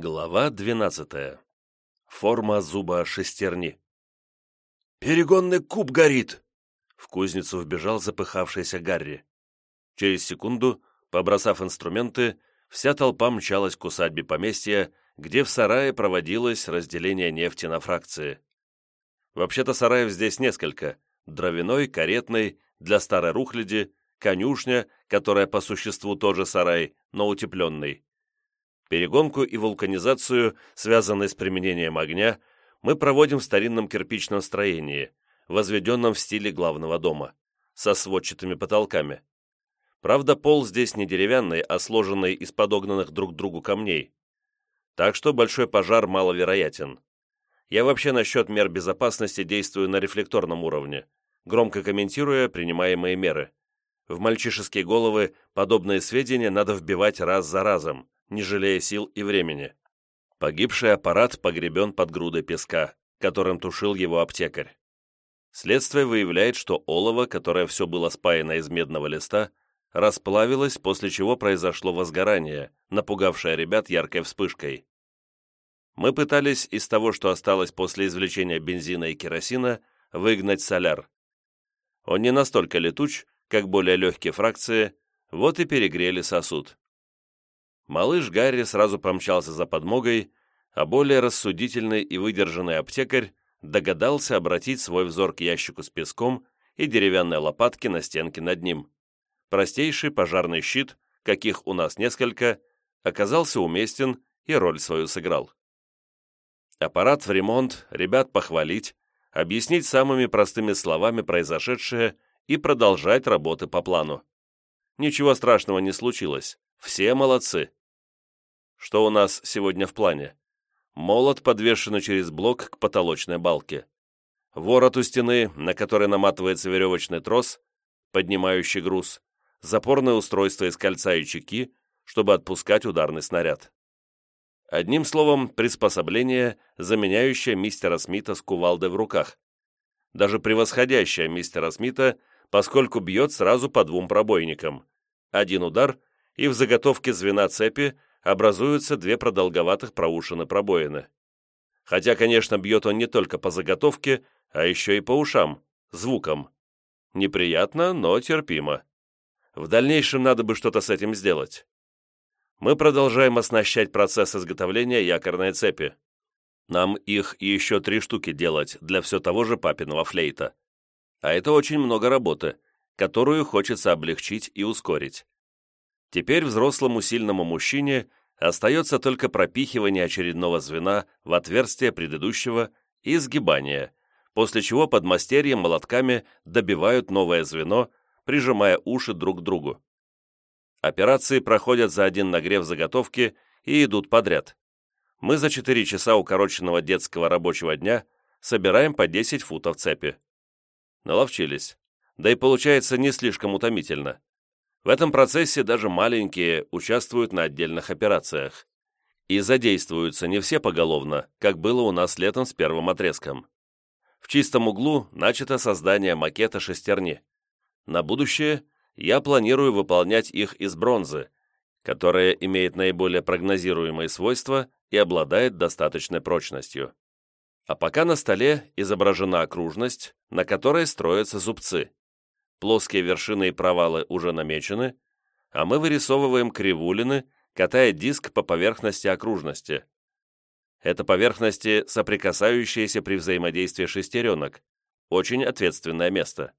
Глава 12. Форма зуба шестерни. «Перегонный куб горит!» В кузницу вбежал запыхавшийся Гарри. Через секунду, побросав инструменты, вся толпа мчалась к усадьбе поместья, где в сарае проводилось разделение нефти на фракции. Вообще-то сараев здесь несколько. Дровяной, каретный, для старой рухляди, конюшня, которая по существу тоже сарай, но утепленный Перегонку и вулканизацию, связанные с применением огня, мы проводим в старинном кирпичном строении, возведенном в стиле главного дома, со сводчатыми потолками. Правда, пол здесь не деревянный, а сложенный из подогнанных друг к другу камней. Так что большой пожар маловероятен. Я вообще насчет мер безопасности действую на рефлекторном уровне, громко комментируя принимаемые меры. В мальчишеские головы подобные сведения надо вбивать раз за разом, не жалея сил и времени. Погибший аппарат погребен под грудой песка, которым тушил его аптекарь. Следствие выявляет, что олово, которое все было спаяно из медного листа, расплавилось, после чего произошло возгорание, напугавшее ребят яркой вспышкой. Мы пытались из того, что осталось после извлечения бензина и керосина, выгнать соляр. Он не настолько летуч, как более легкие фракции, вот и перегрели сосуд. Малыш Гарри сразу помчался за подмогой, а более рассудительный и выдержанный аптекарь догадался обратить свой взор к ящику с песком и деревянной лопатке на стенке над ним. Простейший пожарный щит, каких у нас несколько, оказался уместен и роль свою сыграл. Аппарат в ремонт, ребят похвалить, объяснить самыми простыми словами произошедшее и продолжать работы по плану. Ничего страшного не случилось, все молодцы. Что у нас сегодня в плане? Молот подвешен через блок к потолочной балке. Ворот у стены, на который наматывается веревочный трос, поднимающий груз, запорное устройство из кольца и чеки, чтобы отпускать ударный снаряд. Одним словом, приспособление, заменяющее мистера Смита с кувалдой в руках. Даже превосходящее мистера Смита, поскольку бьет сразу по двум пробойникам. Один удар, и в заготовке звена цепи образуются две продолговатых проушины пробоины. Хотя, конечно, бьет он не только по заготовке, а еще и по ушам, звукам. Неприятно, но терпимо. В дальнейшем надо бы что-то с этим сделать. Мы продолжаем оснащать процесс изготовления якорной цепи. Нам их еще три штуки делать для все того же папиного флейта. А это очень много работы, которую хочется облегчить и ускорить. Теперь взрослому сильному мужчине остается только пропихивание очередного звена в отверстие предыдущего и сгибание, после чего подмастерье молотками добивают новое звено, прижимая уши друг к другу. Операции проходят за один нагрев заготовки и идут подряд. Мы за 4 часа укороченного детского рабочего дня собираем по 10 футов цепи. Наловчились. Да и получается не слишком утомительно. В этом процессе даже маленькие участвуют на отдельных операциях. И задействуются не все поголовно, как было у нас летом с первым отрезком. В чистом углу начато создание макета шестерни. На будущее я планирую выполнять их из бронзы, которая имеет наиболее прогнозируемые свойства и обладает достаточной прочностью. А пока на столе изображена окружность, на которой строятся зубцы плоские вершины и провалы уже намечены, а мы вырисовываем кривулины, катая диск по поверхности окружности. Это поверхности, соприкасающиеся при взаимодействии шестеренок. Очень ответственное место.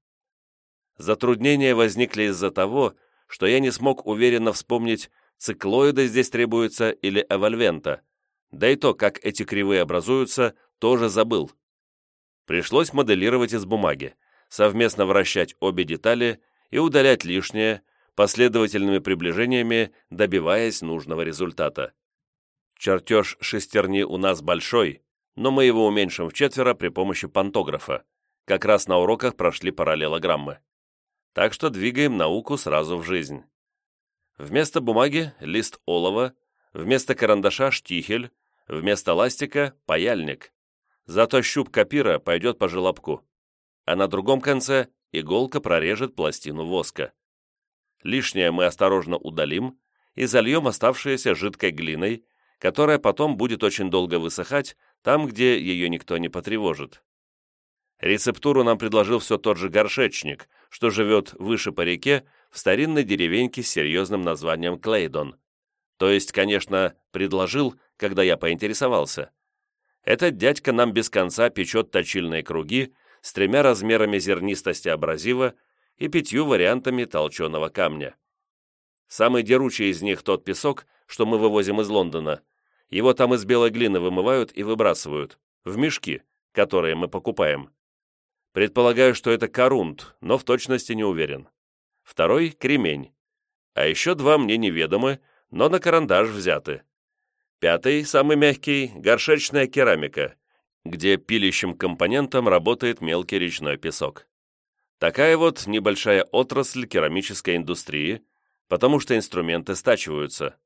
Затруднения возникли из-за того, что я не смог уверенно вспомнить, циклоида здесь требуется или эвольвента, да и то, как эти кривые образуются, тоже забыл. Пришлось моделировать из бумаги, совместно вращать обе детали и удалять лишнее, последовательными приближениями добиваясь нужного результата. Чертеж шестерни у нас большой, но мы его уменьшим в четверо при помощи пантографа. Как раз на уроках прошли параллелограммы. Так что двигаем науку сразу в жизнь. Вместо бумаги – лист олова, вместо карандаша – штихель, вместо ластика – паяльник. Зато щуп копира пойдет по желобку а на другом конце иголка прорежет пластину воска. Лишнее мы осторожно удалим и зальем оставшееся жидкой глиной, которая потом будет очень долго высыхать там, где ее никто не потревожит. Рецептуру нам предложил все тот же горшечник, что живет выше по реке в старинной деревеньке с серьезным названием Клейдон. То есть, конечно, предложил, когда я поинтересовался. Этот дядька нам без конца печет точильные круги с тремя размерами зернистости абразива и пятью вариантами толченого камня. Самый деручий из них тот песок, что мы вывозим из Лондона. Его там из белой глины вымывают и выбрасывают, в мешки, которые мы покупаем. Предполагаю, что это корунт, но в точности не уверен. Второй — кремень. А еще два мне неведомы, но на карандаш взяты. Пятый, самый мягкий, горшечная керамика, где пилищим компонентом работает мелкий речной песок. Такая вот небольшая отрасль керамической индустрии, потому что инструменты стачиваются.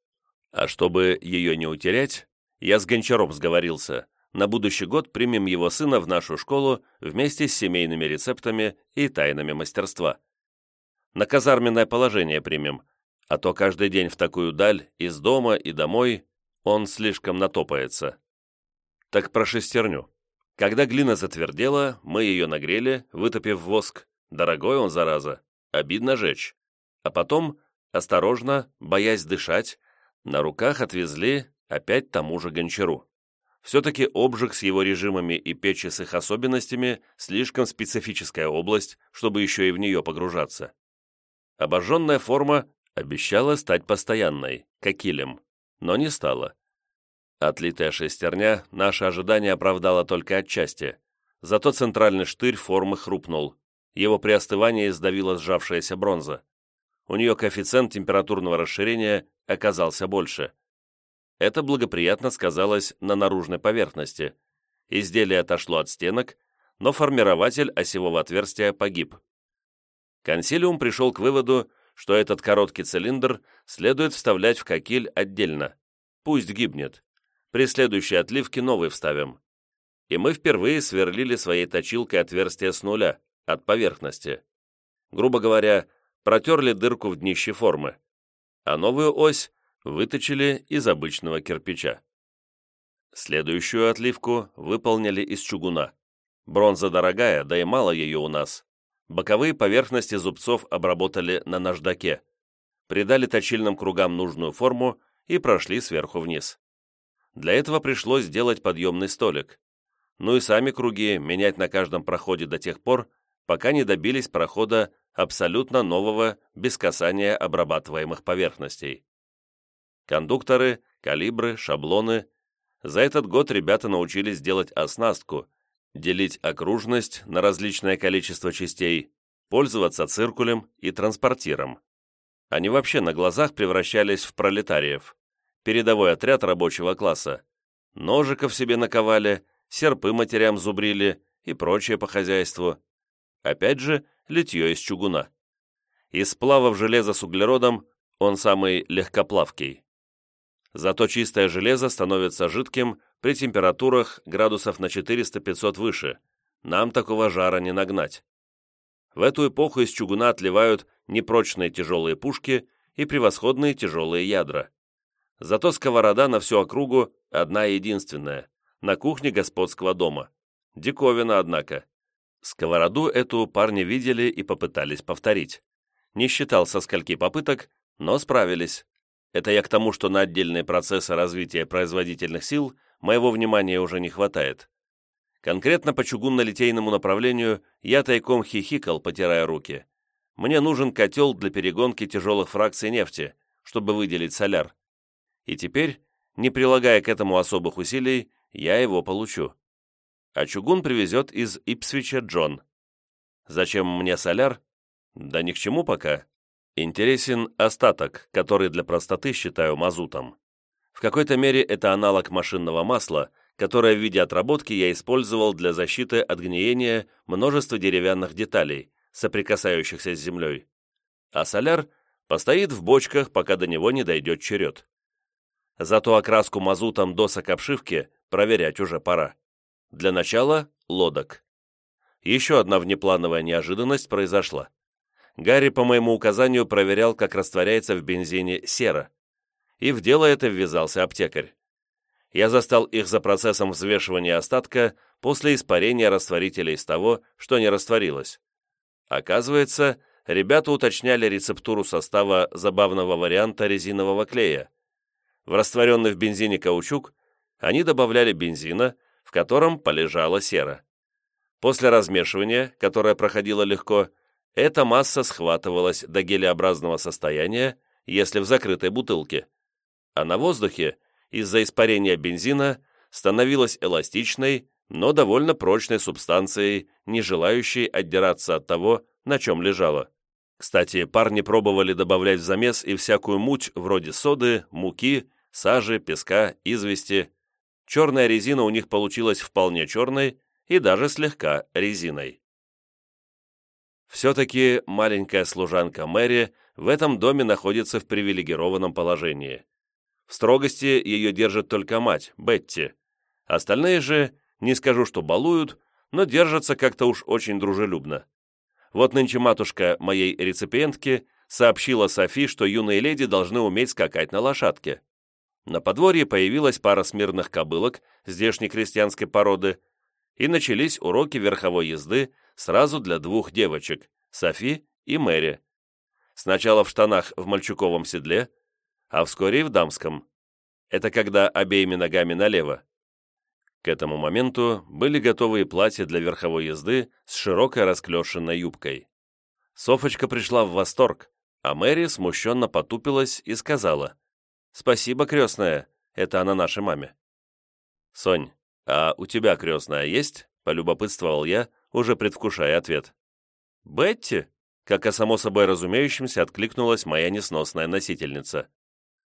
А чтобы ее не утерять, я с Гончаром сговорился. На будущий год примем его сына в нашу школу вместе с семейными рецептами и тайнами мастерства. На казарменное положение примем, а то каждый день в такую даль, из дома и домой, он слишком натопается. Так про шестерню. Когда глина затвердела, мы ее нагрели, вытопив воск. Дорогой он, зараза, обидно жечь. А потом, осторожно, боясь дышать, на руках отвезли опять тому же гончару. Все-таки обжиг с его режимами и печи с их особенностями слишком специфическая область, чтобы еще и в нее погружаться. Обожженная форма обещала стать постоянной, как килем но не стало. Отлитая шестерня наше ожидание оправдала только отчасти, зато центральный штырь формы хрупнул. Его при остывании сдавила сжавшаяся бронза. У нее коэффициент температурного расширения оказался больше. Это благоприятно сказалось на наружной поверхности. Изделие отошло от стенок, но формирователь осевого отверстия погиб. Консилиум пришел к выводу, что этот короткий цилиндр следует вставлять в кокиль отдельно. Пусть гибнет. При следующей отливке новый вставим. И мы впервые сверлили своей точилкой отверстие с нуля, от поверхности. Грубо говоря, протерли дырку в днище формы, а новую ось выточили из обычного кирпича. Следующую отливку выполнили из чугуна. Бронза дорогая, да и мало ее у нас. Боковые поверхности зубцов обработали на наждаке, придали точильным кругам нужную форму и прошли сверху вниз. Для этого пришлось сделать подъемный столик. Ну и сами круги менять на каждом проходе до тех пор, пока не добились прохода абсолютно нового, без касания обрабатываемых поверхностей. Кондукторы, калибры, шаблоны. За этот год ребята научились делать оснастку, делить окружность на различное количество частей, пользоваться циркулем и транспортиром. Они вообще на глазах превращались в пролетариев, передовой отряд рабочего класса. Ножиков себе наковали, серпы матерям зубрили и прочее по хозяйству. Опять же, литье из чугуна. Из сплавов железа с углеродом он самый легкоплавкий. Зато чистое железо становится жидким при температурах градусов на 400-500 выше. Нам такого жара не нагнать. В эту эпоху из чугуна отливают непрочные тяжелые пушки и превосходные тяжелые ядра. Зато сковорода на всю округу одна единственная, на кухне господского дома. Диковина, однако. Сковороду эту парни видели и попытались повторить. Не считал со скольки попыток, но справились. Это я к тому, что на отдельные процессы развития производительных сил моего внимания уже не хватает. Конкретно по чугунно-литейному направлению я тайком хихикал, потирая руки. Мне нужен котел для перегонки тяжелых фракций нефти, чтобы выделить соляр. И теперь, не прилагая к этому особых усилий, я его получу. А чугун привезет из Ипсвича Джон. Зачем мне соляр? Да ни к чему пока. Интересен остаток, который для простоты считаю мазутом. В какой-то мере это аналог машинного масла, которое в виде отработки я использовал для защиты от гниения множества деревянных деталей, соприкасающихся с землей. А соляр постоит в бочках, пока до него не дойдет черед. Зато окраску мазутом досок обшивки проверять уже пора. Для начала — лодок. Еще одна внеплановая неожиданность произошла. Гарри по моему указанию проверял, как растворяется в бензине сера и в дело это ввязался аптекарь. Я застал их за процессом взвешивания остатка после испарения растворителя из того, что не растворилось. Оказывается, ребята уточняли рецептуру состава забавного варианта резинового клея. В растворенный в бензине каучук они добавляли бензина, в котором полежала сера. После размешивания, которое проходило легко, эта масса схватывалась до гелеобразного состояния, если в закрытой бутылке, а на воздухе из-за испарения бензина становилась эластичной, но довольно прочной субстанцией, не желающей отдираться от того, на чем лежала. Кстати, парни пробовали добавлять в замес и всякую муть вроде соды, муки, сажи, песка, извести. Черная резина у них получилась вполне черной и даже слегка резиной. Все-таки маленькая служанка Мэри в этом доме находится в привилегированном положении. В строгости ее держит только мать, Бетти. Остальные же, не скажу, что балуют, но держатся как-то уж очень дружелюбно. Вот нынче матушка моей реципиентки сообщила Софи, что юные леди должны уметь скакать на лошадке. На подворье появилась пара смирных кобылок здешней крестьянской породы, и начались уроки верховой езды сразу для двух девочек, Софи и Мэри. Сначала в штанах в мальчуковом седле, а вскоре и в дамском. Это когда обеими ногами налево. К этому моменту были готовые платья для верховой езды с широкой расклешенной юбкой. Софочка пришла в восторг, а Мэри смущенно потупилась и сказала, «Спасибо, крестная, это она нашей маме». «Сонь, а у тебя крестная есть?» — полюбопытствовал я, уже предвкушая ответ. «Бетти?» — как о само собой разумеющемся откликнулась моя несносная носительница.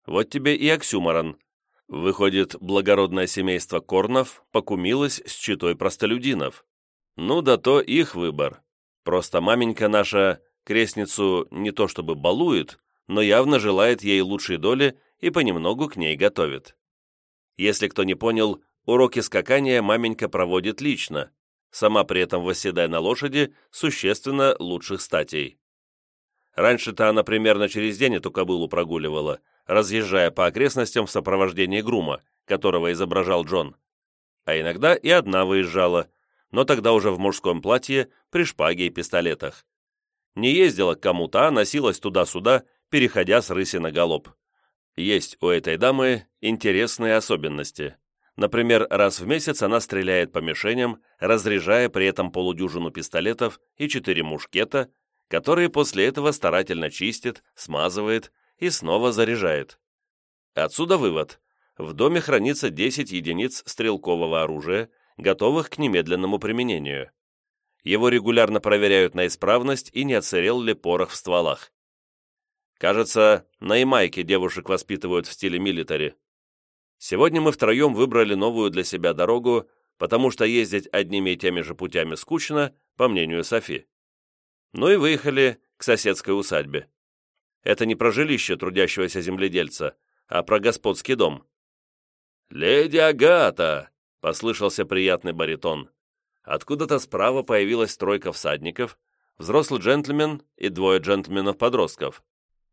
«Вот тебе и оксюморон. Выходит, благородное семейство Корнов покумилось с читой простолюдинов. Ну да то их выбор. Просто маменька наша крестницу не то чтобы балует, но явно желает ей лучшей доли и понемногу к ней готовит. Если кто не понял, уроки скакания маменька проводит лично, сама при этом восседая на лошади существенно лучших статей. Раньше-то она примерно через день эту кобылу прогуливала, разъезжая по окрестностям в сопровождении грума, которого изображал Джон. А иногда и одна выезжала, но тогда уже в мужском платье, при шпаге и пистолетах. Не ездила к кому-то, а носилась туда-сюда, переходя с рыси на галоп. Есть у этой дамы интересные особенности. Например, раз в месяц она стреляет по мишеням, разряжая при этом полудюжину пистолетов и четыре мушкета, которые после этого старательно чистит, смазывает и снова заряжает. Отсюда вывод. В доме хранится 10 единиц стрелкового оружия, готовых к немедленному применению. Его регулярно проверяют на исправность и не отсырел ли порох в стволах. Кажется, на Ямайке девушек воспитывают в стиле милитари. Сегодня мы втроем выбрали новую для себя дорогу, потому что ездить одними и теми же путями скучно, по мнению Софи. Ну и выехали к соседской усадьбе. Это не про жилище трудящегося земледельца, а про господский дом. «Леди Агата!» — послышался приятный баритон. Откуда-то справа появилась тройка всадников, взрослый джентльмен и двое джентльменов-подростков.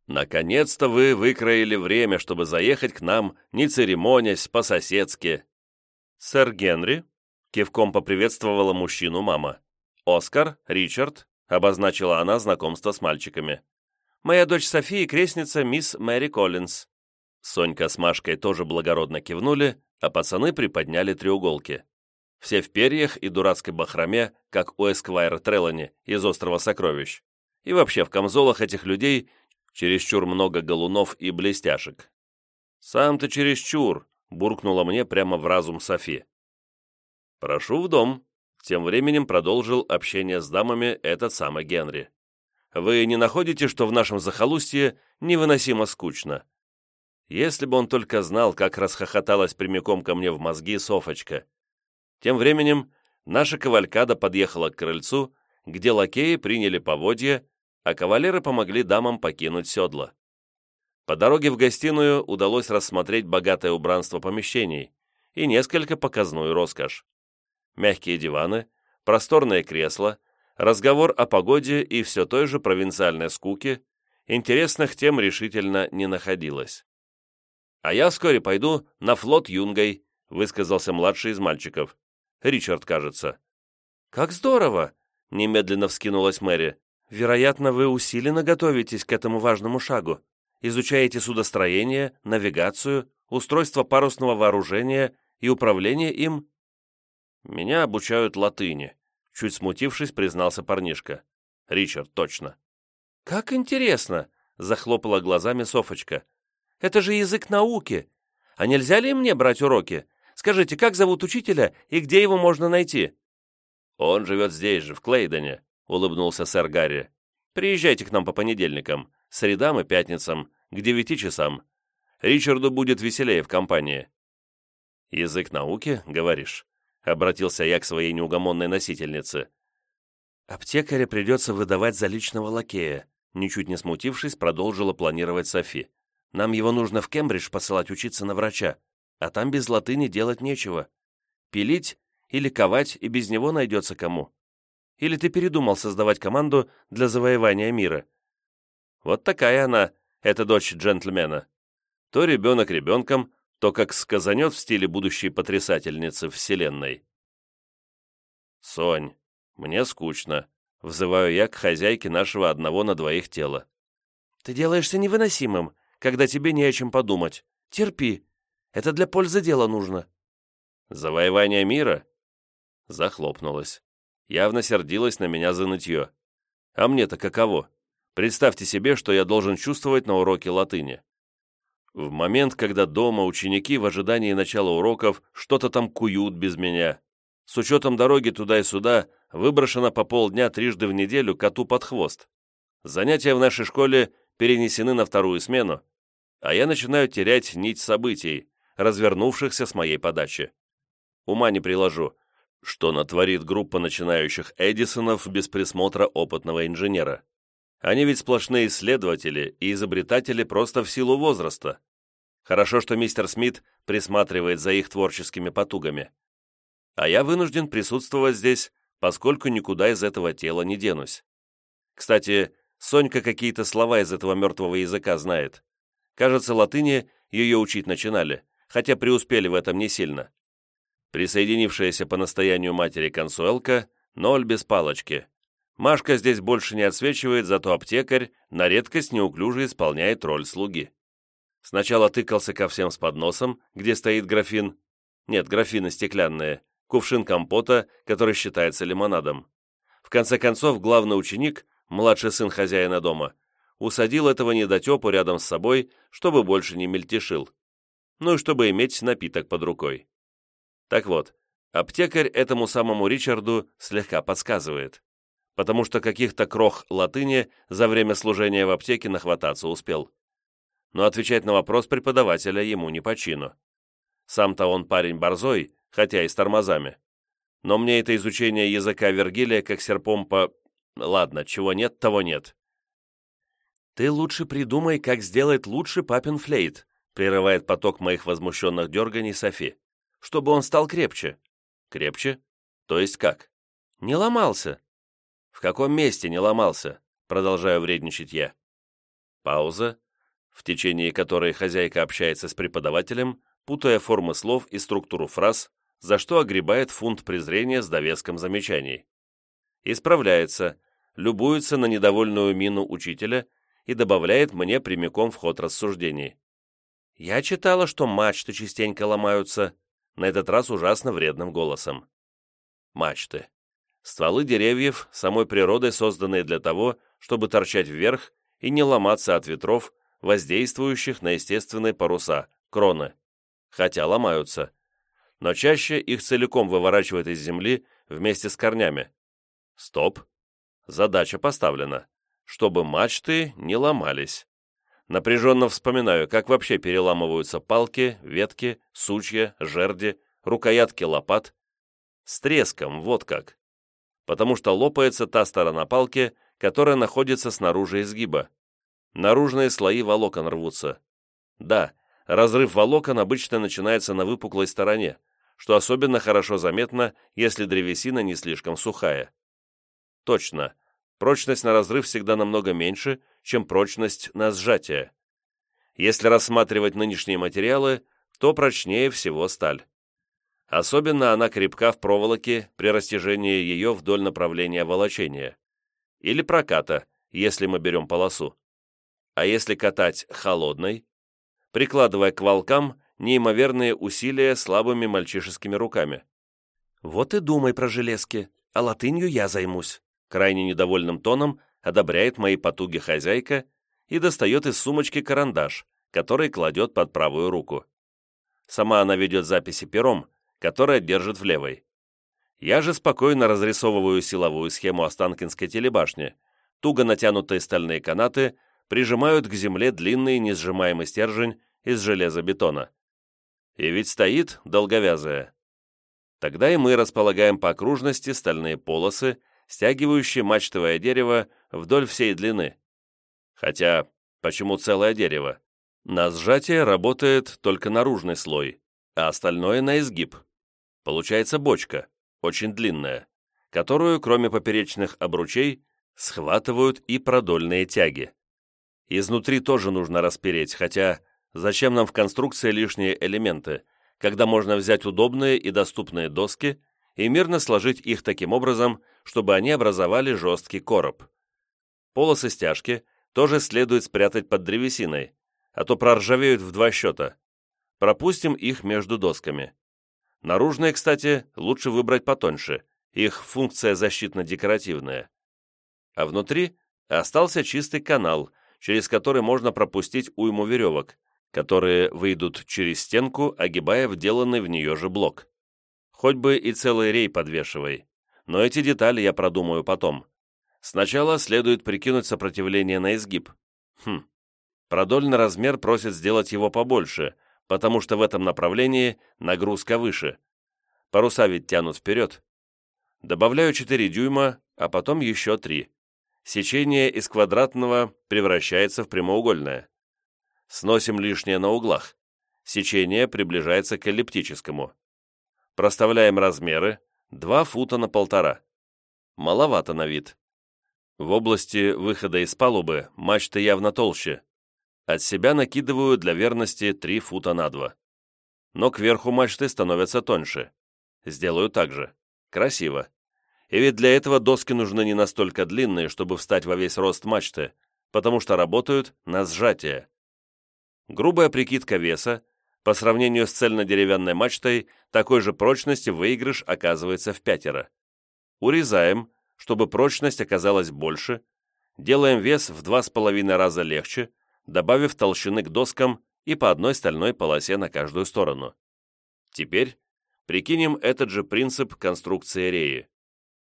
Наконец-то вы выкроили время, чтобы заехать к нам, не церемонясь, по-соседски. Сэр Генри кивком поприветствовала мужчину мама. Оскар, Ричард, обозначила она знакомство с мальчиками. Моя дочь София крестница мисс Мэри Коллинз. Сонька с Машкой тоже благородно кивнули, а пацаны приподняли треуголки. Все в перьях и дурацкой бахроме, как у Эсквайра Трелани из «Острова сокровищ». И вообще в камзолах этих людей чересчур много галунов и блестяшек. «Сам ты чересчур», — буркнула мне прямо в разум Софи. «Прошу в дом», — тем временем продолжил общение с дамами этот самый Генри. «Вы не находите, что в нашем захолустье невыносимо скучно?» Если бы он только знал, как расхохоталась прямиком ко мне в мозги Софочка. Тем временем наша кавалькада подъехала к крыльцу, где лакеи приняли поводья а кавалеры помогли дамам покинуть седло. По дороге в гостиную удалось рассмотреть богатое убранство помещений и несколько показную роскошь. Мягкие диваны, просторные кресла, разговор о погоде и все той же провинциальной скуке, интересных тем решительно не находилось. «А я вскоре пойду на флот юнгой», высказался младший из мальчиков. Ричард, кажется. «Как здорово!» — немедленно вскинулась Мэри. «Вероятно, вы усиленно готовитесь к этому важному шагу. Изучаете судостроение, навигацию, устройство парусного вооружения и управление им?» «Меня обучают латыни», — чуть смутившись, признался парнишка. «Ричард, точно». «Как интересно!» — захлопала глазами Софочка. «Это же язык науки. А нельзя ли мне брать уроки? Скажите, как зовут учителя и где его можно найти?» «Он живет здесь же, в Клейдене», — улыбнулся сэр Гарри. «Приезжайте к нам по понедельникам, средам и пятницам, к девяти часам. Ричарду будет веселее в компании». «Язык науки, говоришь?» — обратился я к своей неугомонной носительнице. «Аптекаря придется выдавать за личного лакея», ничуть не смутившись, продолжила планировать Софи. «Нам его нужно в Кембридж посылать учиться на врача, а там без латыни делать нечего. Пилить или ковать и без него найдется кому. Или ты передумал создавать команду для завоевания мира? Вот такая она, эта дочь джентльмена. То ребенок ребенком, то как сказанет в стиле будущей потрясательницы вселенной. «Сонь, мне скучно», — взываю я к хозяйке нашего одного на двоих тела. «Ты делаешься невыносимым, когда тебе не о чем подумать. Терпи. Это для пользы дела нужно». «Завоевание мира?» Захлопнулась. Явно сердилась на меня за нытье. А мне-то каково? Представьте себе, что я должен чувствовать на уроке латыни. В момент, когда дома ученики в ожидании начала уроков что-то там куют без меня. С учетом дороги туда и сюда, выброшено по полдня трижды в неделю коту под хвост. Занятия в нашей школе перенесены на вторую смену, а я начинаю терять нить событий, развернувшихся с моей подачи. Ума не приложу, что натворит группа начинающих Эдисонов без присмотра опытного инженера. Они ведь сплошные исследователи и изобретатели просто в силу возраста. Хорошо, что мистер Смит присматривает за их творческими потугами. А я вынужден присутствовать здесь, поскольку никуда из этого тела не денусь. Кстати, Сонька какие-то слова из этого мертвого языка знает. Кажется, латыни ее учить начинали, хотя преуспели в этом не сильно. Присоединившаяся по настоянию матери консуэлка, ноль без палочки. Машка здесь больше не отсвечивает, зато аптекарь на редкость неуклюже исполняет роль слуги. Сначала тыкался ко всем с подносом, где стоит графин. Нет, графины стеклянные, кувшин компота, который считается лимонадом. В конце концов, главный ученик, младший сын хозяина дома, усадил этого недотепу рядом с собой, чтобы больше не мельтешил. Ну и чтобы иметь напиток под рукой. Так вот, аптекарь этому самому Ричарду слегка подсказывает, потому что каких-то крох латыни за время служения в аптеке нахвататься успел. Но отвечать на вопрос преподавателя ему не по чину. Сам-то он парень борзой, хотя и с тормозами. Но мне это изучение языка Вергилия как серпом по... Ладно, чего нет, того нет. «Ты лучше придумай, как сделать лучше папин флейт», прерывает поток моих возмущенных дерганий Софи чтобы он стал крепче. Крепче? То есть как? Не ломался. В каком месте не ломался? Продолжаю вредничать я. Пауза, в течение которой хозяйка общается с преподавателем, путая формы слов и структуру фраз, за что огребает фунт презрения с довеском замечаний. Исправляется, любуется на недовольную мину учителя и добавляет мне прямиком в ход рассуждений. Я читала, что мачты частенько ломаются, на этот раз ужасно вредным голосом. Мачты. Стволы деревьев, самой природой созданные для того, чтобы торчать вверх и не ломаться от ветров, воздействующих на естественные паруса, кроны. Хотя ломаются. Но чаще их целиком выворачивают из земли вместе с корнями. Стоп. Задача поставлена. Чтобы мачты не ломались. Напряженно вспоминаю, как вообще переламываются палки, ветки, сучья, жерди, рукоятки лопат. С треском, вот как. Потому что лопается та сторона палки, которая находится снаружи изгиба. Наружные слои волокон рвутся. Да, разрыв волокон обычно начинается на выпуклой стороне, что особенно хорошо заметно, если древесина не слишком сухая. Точно, прочность на разрыв всегда намного меньше, чем прочность на сжатие. Если рассматривать нынешние материалы, то прочнее всего сталь. Особенно она крепка в проволоке при растяжении ее вдоль направления волочения. Или проката, если мы берем полосу. А если катать холодной, прикладывая к волкам неимоверные усилия слабыми мальчишескими руками. «Вот и думай про железки, а латынью я займусь», крайне недовольным тоном одобряет мои потуги хозяйка и достает из сумочки карандаш, который кладет под правую руку. Сама она ведет записи пером, которое держит в левой. Я же спокойно разрисовываю силовую схему Останкинской телебашни. Туго натянутые стальные канаты прижимают к земле длинный несжимаемый стержень из железобетона. И ведь стоит долговязая. Тогда и мы располагаем по окружности стальные полосы, стягивающие мачтовое дерево вдоль всей длины. Хотя, почему целое дерево? На сжатие работает только наружный слой, а остальное на изгиб. Получается бочка, очень длинная, которую, кроме поперечных обручей, схватывают и продольные тяги. Изнутри тоже нужно распереть, хотя зачем нам в конструкции лишние элементы, когда можно взять удобные и доступные доски и мирно сложить их таким образом, чтобы они образовали жесткий короб. Полосы стяжки тоже следует спрятать под древесиной, а то проржавеют в два счета. Пропустим их между досками. Наружные, кстати, лучше выбрать потоньше, их функция защитно-декоративная. А внутри остался чистый канал, через который можно пропустить уйму веревок, которые выйдут через стенку, огибая вделанный в нее же блок. Хоть бы и целый рей подвешивай, но эти детали я продумаю потом. Сначала следует прикинуть сопротивление на изгиб. Хм, продольный размер просит сделать его побольше, потому что в этом направлении нагрузка выше. Паруса ведь тянут вперед. Добавляю 4 дюйма, а потом еще 3. Сечение из квадратного превращается в прямоугольное. Сносим лишнее на углах. Сечение приближается к эллиптическому. Проставляем размеры 2 фута на полтора. Маловато на вид. В области выхода из палубы мачта явно толще. От себя накидываю для верности 3 фута на 2. Но кверху мачты становятся тоньше. Сделаю так же. Красиво. И ведь для этого доски нужны не настолько длинные, чтобы встать во весь рост мачты, потому что работают на сжатие. Грубая прикидка веса, по сравнению с цельнодеревянной мачтой, такой же прочности выигрыш оказывается в пятеро. Урезаем, чтобы прочность оказалась больше, делаем вес в два с половиной раза легче, добавив толщины к доскам и по одной стальной полосе на каждую сторону. Теперь прикинем этот же принцип конструкции реи.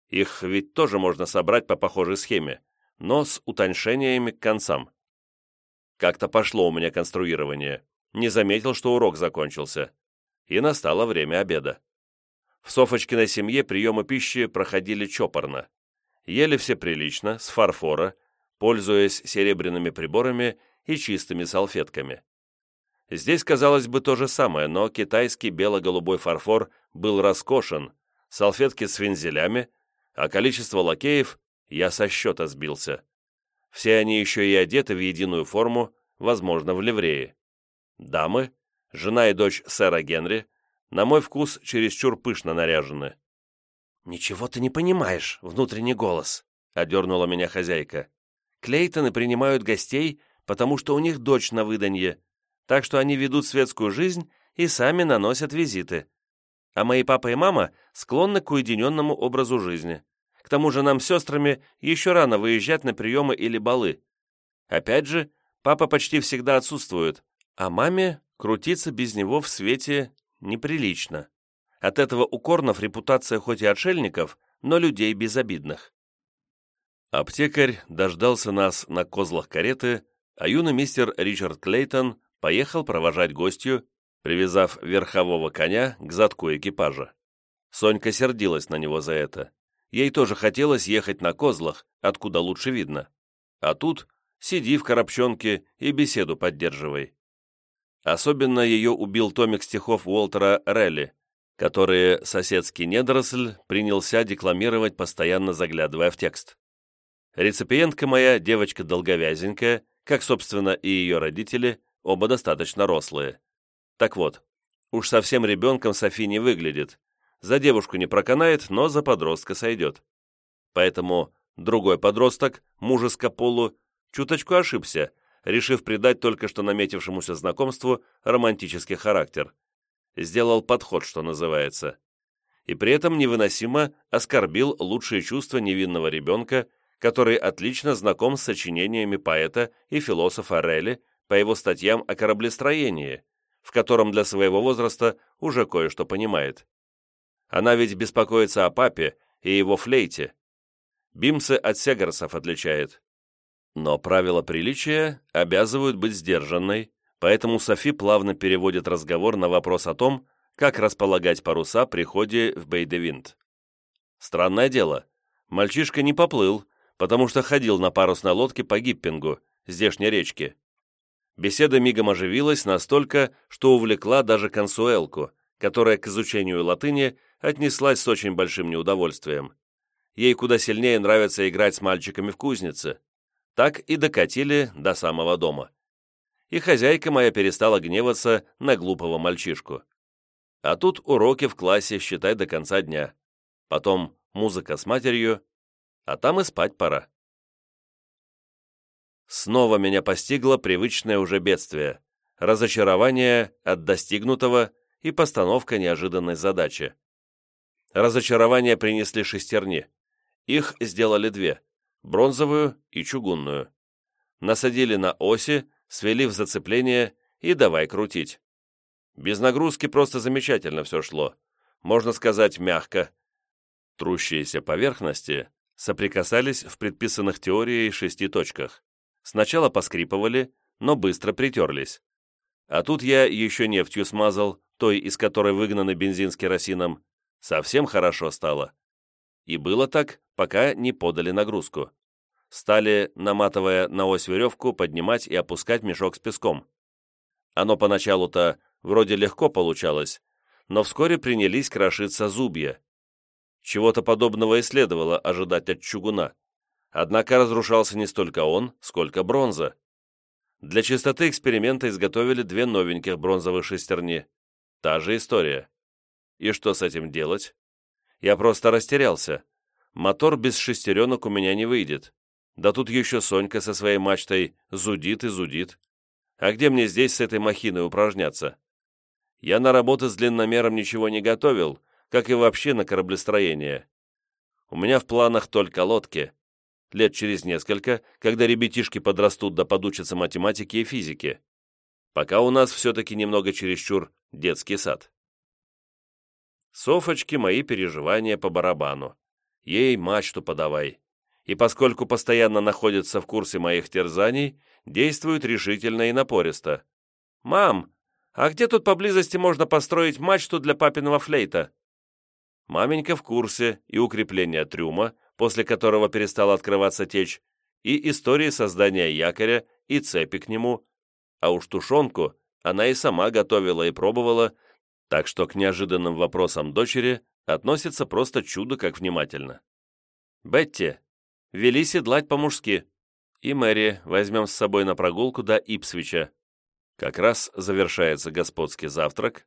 Их ведь тоже можно собрать по похожей схеме, но с утоньшениями к концам. Как-то пошло у меня конструирование. Не заметил, что урок закончился. И настало время обеда. В Софочкиной семье приемы пищи проходили чопорно. Ели все прилично, с фарфора, пользуясь серебряными приборами и чистыми салфетками. Здесь, казалось бы, то же самое, но китайский бело-голубой фарфор был роскошен, салфетки с вензелями, а количество лакеев я со счета сбился. Все они еще и одеты в единую форму, возможно, в ливрее. Дамы, жена и дочь сэра Генри, на мой вкус, чересчур пышно наряжены. «Ничего ты не понимаешь, внутренний голос», — одернула меня хозяйка. «Клейтоны принимают гостей, потому что у них дочь на выданье, так что они ведут светскую жизнь и сами наносят визиты. А мои папа и мама склонны к уединенному образу жизни. К тому же нам с сестрами еще рано выезжать на приемы или балы. Опять же, папа почти всегда отсутствует, а маме крутиться без него в свете неприлично. От этого у Корнов репутация хоть и отшельников, но людей безобидных. Аптекарь дождался нас на козлах кареты, а юный мистер Ричард Клейтон поехал провожать гостью, привязав верхового коня к задку экипажа. Сонька сердилась на него за это. Ей тоже хотелось ехать на козлах, откуда лучше видно. А тут сиди в коробчонке и беседу поддерживай. Особенно ее убил томик стихов Уолтера Релли, которые соседский недоросль принялся декламировать, постоянно заглядывая в текст. Реципиентка моя, девочка долговязенькая, как, собственно, и ее родители, оба достаточно рослые. Так вот, Уж совсем ребенком Софи не выглядит. За девушку не проканает, но за подростка сойдет. Поэтому другой подросток, мужеско полу, чуточку ошибся, решив придать только что наметившемуся знакомству романтический характер. Сделал подход, что называется. И при этом невыносимо оскорбил лучшие чувства невинного ребенка, который отлично знаком с сочинениями поэта и философа Релли по его статьям о кораблестроении, в котором для своего возраста уже кое-что понимает. Она ведь беспокоится о папе и его флейте. Бимсы от Сегарсов отличает. Но правила приличия обязывают быть сдержанной, поэтому Софи плавно переводит разговор на вопрос о том, как располагать паруса при ходе в Бейдевинт. Странное дело, мальчишка не поплыл, потому что ходил на парусной лодке по Гиппингу, здешней речке. Беседа мигом оживилась настолько, что увлекла даже консуэлку, которая к изучению латыни отнеслась с очень большим неудовольствием. Ей куда сильнее нравится играть с мальчиками в кузнице. Так и докатили до самого дома. И хозяйка моя перестала гневаться на глупого мальчишку. А тут уроки в классе, считай, до конца дня. Потом музыка с матерью, а там и спать пора. Снова меня постигло привычное уже бедствие, разочарование от достигнутого и постановка неожиданной задачи. Разочарование принесли шестерни. Их сделали две – бронзовую и чугунную. Насадили на оси, свели в зацепление и давай крутить. Без нагрузки просто замечательно все шло. Можно сказать, мягко. Трущиеся поверхности соприкасались в предписанных теорией шести точках. Сначала поскрипывали, но быстро притерлись. А тут я еще нефтью смазал, той, из которой выгнаны бензин с керосином. Совсем хорошо стало. И было так, пока не подали нагрузку. Стали, наматывая на ось веревку, поднимать и опускать мешок с песком. Оно поначалу-то вроде легко получалось, но вскоре принялись крошиться зубья. Чего-то подобного и следовало ожидать от чугуна. Однако разрушался не столько он, сколько бронза. Для чистоты эксперимента изготовили две новеньких бронзовых шестерни. Та же история. И что с этим делать? Я просто растерялся. Мотор без шестеренок у меня не выйдет. Да тут еще Сонька со своей мачтой зудит и зудит. А где мне здесь с этой махиной упражняться? Я на работы с длинномером ничего не готовил, как и вообще на кораблестроение. У меня в планах только лодки. Лет через несколько, когда ребятишки подрастут да подучатся математике и физике. Пока у нас все-таки немного чересчур детский сад. Софочки мои переживания по барабану. Ей мачту подавай. И поскольку постоянно находится в курсе моих терзаний, действует решительно и напористо. «Мам, а где тут поблизости можно построить мачту для папиного флейта?» Маменька в курсе и укрепления трюма, после которого перестала открываться течь, и истории создания якоря, и цепи к нему. А уж тушенку она и сама готовила и пробовала, так что к неожиданным вопросам дочери относится просто чудо как внимательно. «Бетти, вели седлать по-мужски. И Мэри возьмем с собой на прогулку до Ипсвича. Как раз завершается господский завтрак,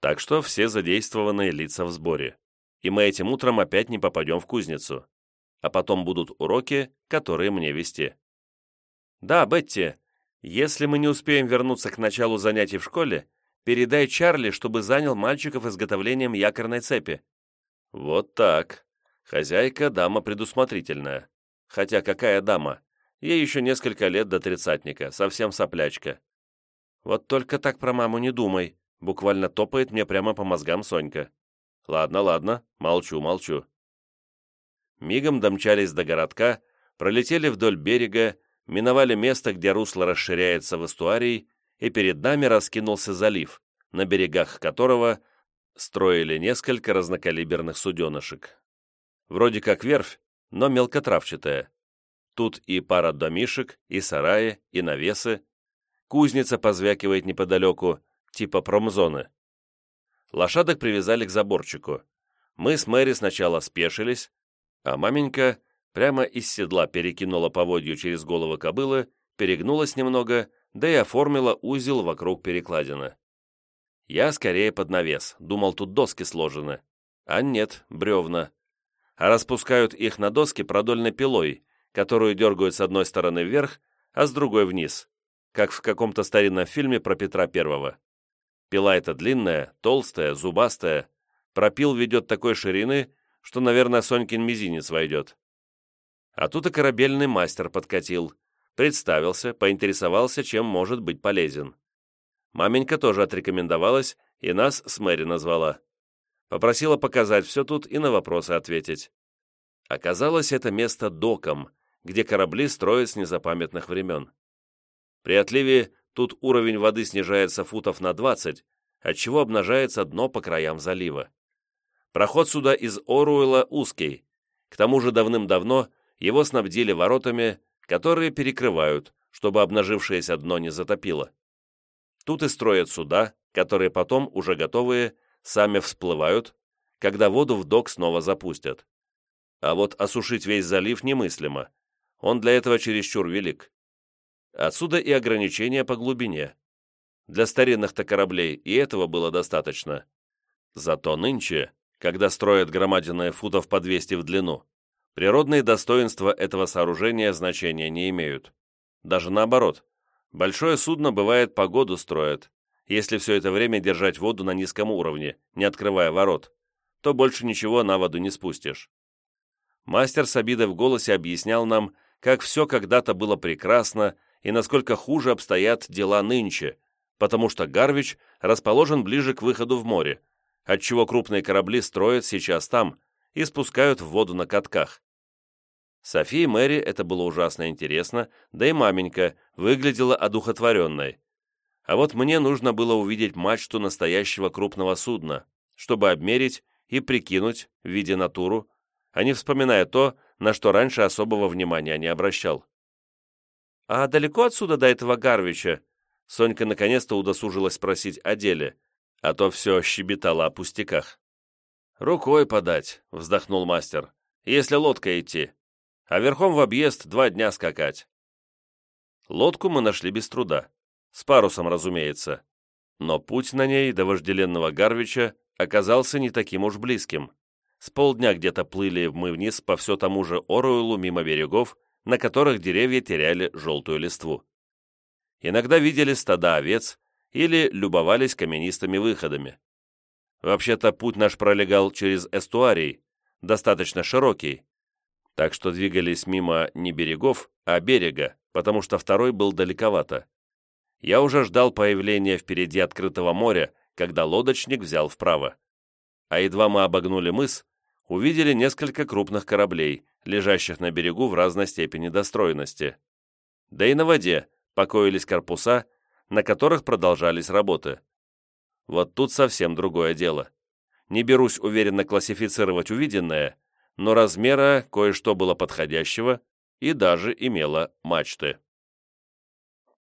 так что все задействованные лица в сборе и мы этим утром опять не попадем в кузницу. А потом будут уроки, которые мне вести. Да, Бетти, если мы не успеем вернуться к началу занятий в школе, передай Чарли, чтобы занял мальчиков изготовлением якорной цепи. Вот так. Хозяйка дама предусмотрительная. Хотя какая дама? Ей еще несколько лет до тридцатника, совсем соплячка. Вот только так про маму не думай, буквально топает мне прямо по мозгам Сонька. Ладно, ладно, молчу, молчу. Мигом домчались до городка, пролетели вдоль берега, миновали место, где русло расширяется в эстуарий, и перед нами раскинулся залив, на берегах которого строили несколько разнокалиберных суденышек. Вроде как верфь, но мелкотравчатая. Тут и пара домишек, и сараи, и навесы. Кузница позвякивает неподалеку, типа промзоны. Лошадок привязали к заборчику. Мы с Мэри сначала спешились, а маменька прямо из седла перекинула поводью через голову кобылы, перегнулась немного, да и оформила узел вокруг перекладины. Я скорее под навес, думал, тут доски сложены. А нет, бревна. А распускают их на доски продольной пилой, которую дергают с одной стороны вверх, а с другой вниз, как в каком-то старинном фильме про Петра Первого. Пила эта длинная, толстая, зубастая. Пропил ведет такой ширины, что, наверное, Сонькин мизинец войдет. А тут и корабельный мастер подкатил. Представился, поинтересовался, чем может быть полезен. Маменька тоже отрекомендовалась и нас с Мэри назвала. Попросила показать все тут и на вопросы ответить. Оказалось, это место доком, где корабли строят с незапамятных времен. При отливе тут уровень воды снижается футов на 20, отчего обнажается дно по краям залива. Проход сюда из Оруэлла узкий. К тому же давным-давно его снабдили воротами, которые перекрывают, чтобы обнажившееся дно не затопило. Тут и строят суда, которые потом, уже готовые, сами всплывают, когда воду в док снова запустят. А вот осушить весь залив немыслимо. Он для этого чересчур велик. Отсюда и ограничения по глубине. Для старинных-то кораблей и этого было достаточно. Зато нынче, когда строят громадиные футов по 200 в длину, природные достоинства этого сооружения значения не имеют. Даже наоборот, большое судно бывает погоду строят, если все это время держать воду на низком уровне, не открывая ворот, то больше ничего на воду не спустишь. Мастер с обидой в голосе объяснял нам, как все когда-то было прекрасно и насколько хуже обстоят дела нынче, потому что Гарвич расположен ближе к выходу в море, отчего крупные корабли строят сейчас там и спускают в воду на катках. Софии и Мэри это было ужасно интересно, да и маменька выглядела одухотворенной. А вот мне нужно было увидеть мачту настоящего крупного судна, чтобы обмерить и прикинуть, в виде натуру, а не вспоминая то, на что раньше особого внимания не обращал. «А далеко отсюда до этого Гарвича?» Сонька наконец-то удосужилась спросить о деле, а то все щебетало о пустяках. «Рукой подать», — вздохнул мастер, — «если лодкой идти, а верхом в объезд два дня скакать». Лодку мы нашли без труда, с парусом, разумеется, но путь на ней до вожделенного Гарвича оказался не таким уж близким. С полдня где-то плыли мы вниз по все тому же Оруэлу мимо берегов, на которых деревья теряли желтую листву. Иногда видели стада овец или любовались каменистыми выходами. Вообще-то путь наш пролегал через эстуарий, достаточно широкий, так что двигались мимо не берегов, а берега, потому что второй был далековато. Я уже ждал появления впереди открытого моря, когда лодочник взял вправо. А едва мы обогнули мыс, увидели несколько крупных кораблей, лежащих на берегу в разной степени достроенности. Да и на воде покоились корпуса, на которых продолжались работы. Вот тут совсем другое дело. Не берусь уверенно классифицировать увиденное, но размера кое-что было подходящего и даже имело мачты.